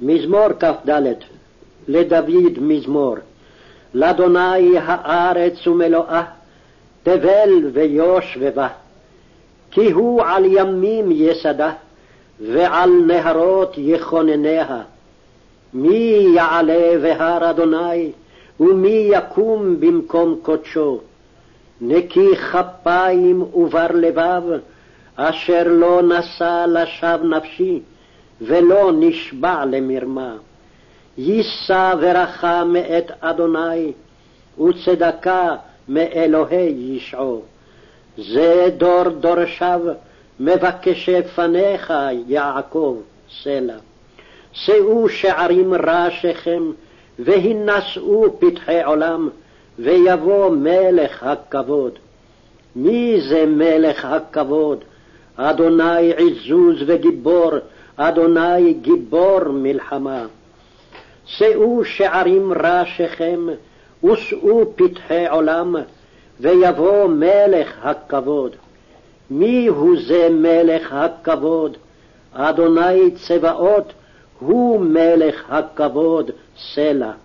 מזמור כ"ד לדוד מזמור לאדוני הארץ ומלואה תבל ויוש ובה כי הוא על ימים יסדה ועל נהרות יכונניה. מי יעלה בהר אדוני ומי יקום במקום קדשו נקי כפיים ובר לבב אשר לא נשא לשווא נפשי ולא נשבע למרמה. יישא ברכה מאת אדוני, וצדקה מאלוהי ישעו. זה דור דורשיו, מבקשי פניך, יעקב, סלע. שאו שערים ראשיכם, והינשאו פתחי עולם, ויבוא מלך הכבוד. מי זה מלך הכבוד? אדוני עזוז וגיבור, אדוני גיבור מלחמה. שאו שערים ראשיכם, ושאו פתחי עולם, ויבוא מלך הכבוד. מי הוא זה מלך הכבוד? אדוני צבאות הוא מלך הכבוד, סלע.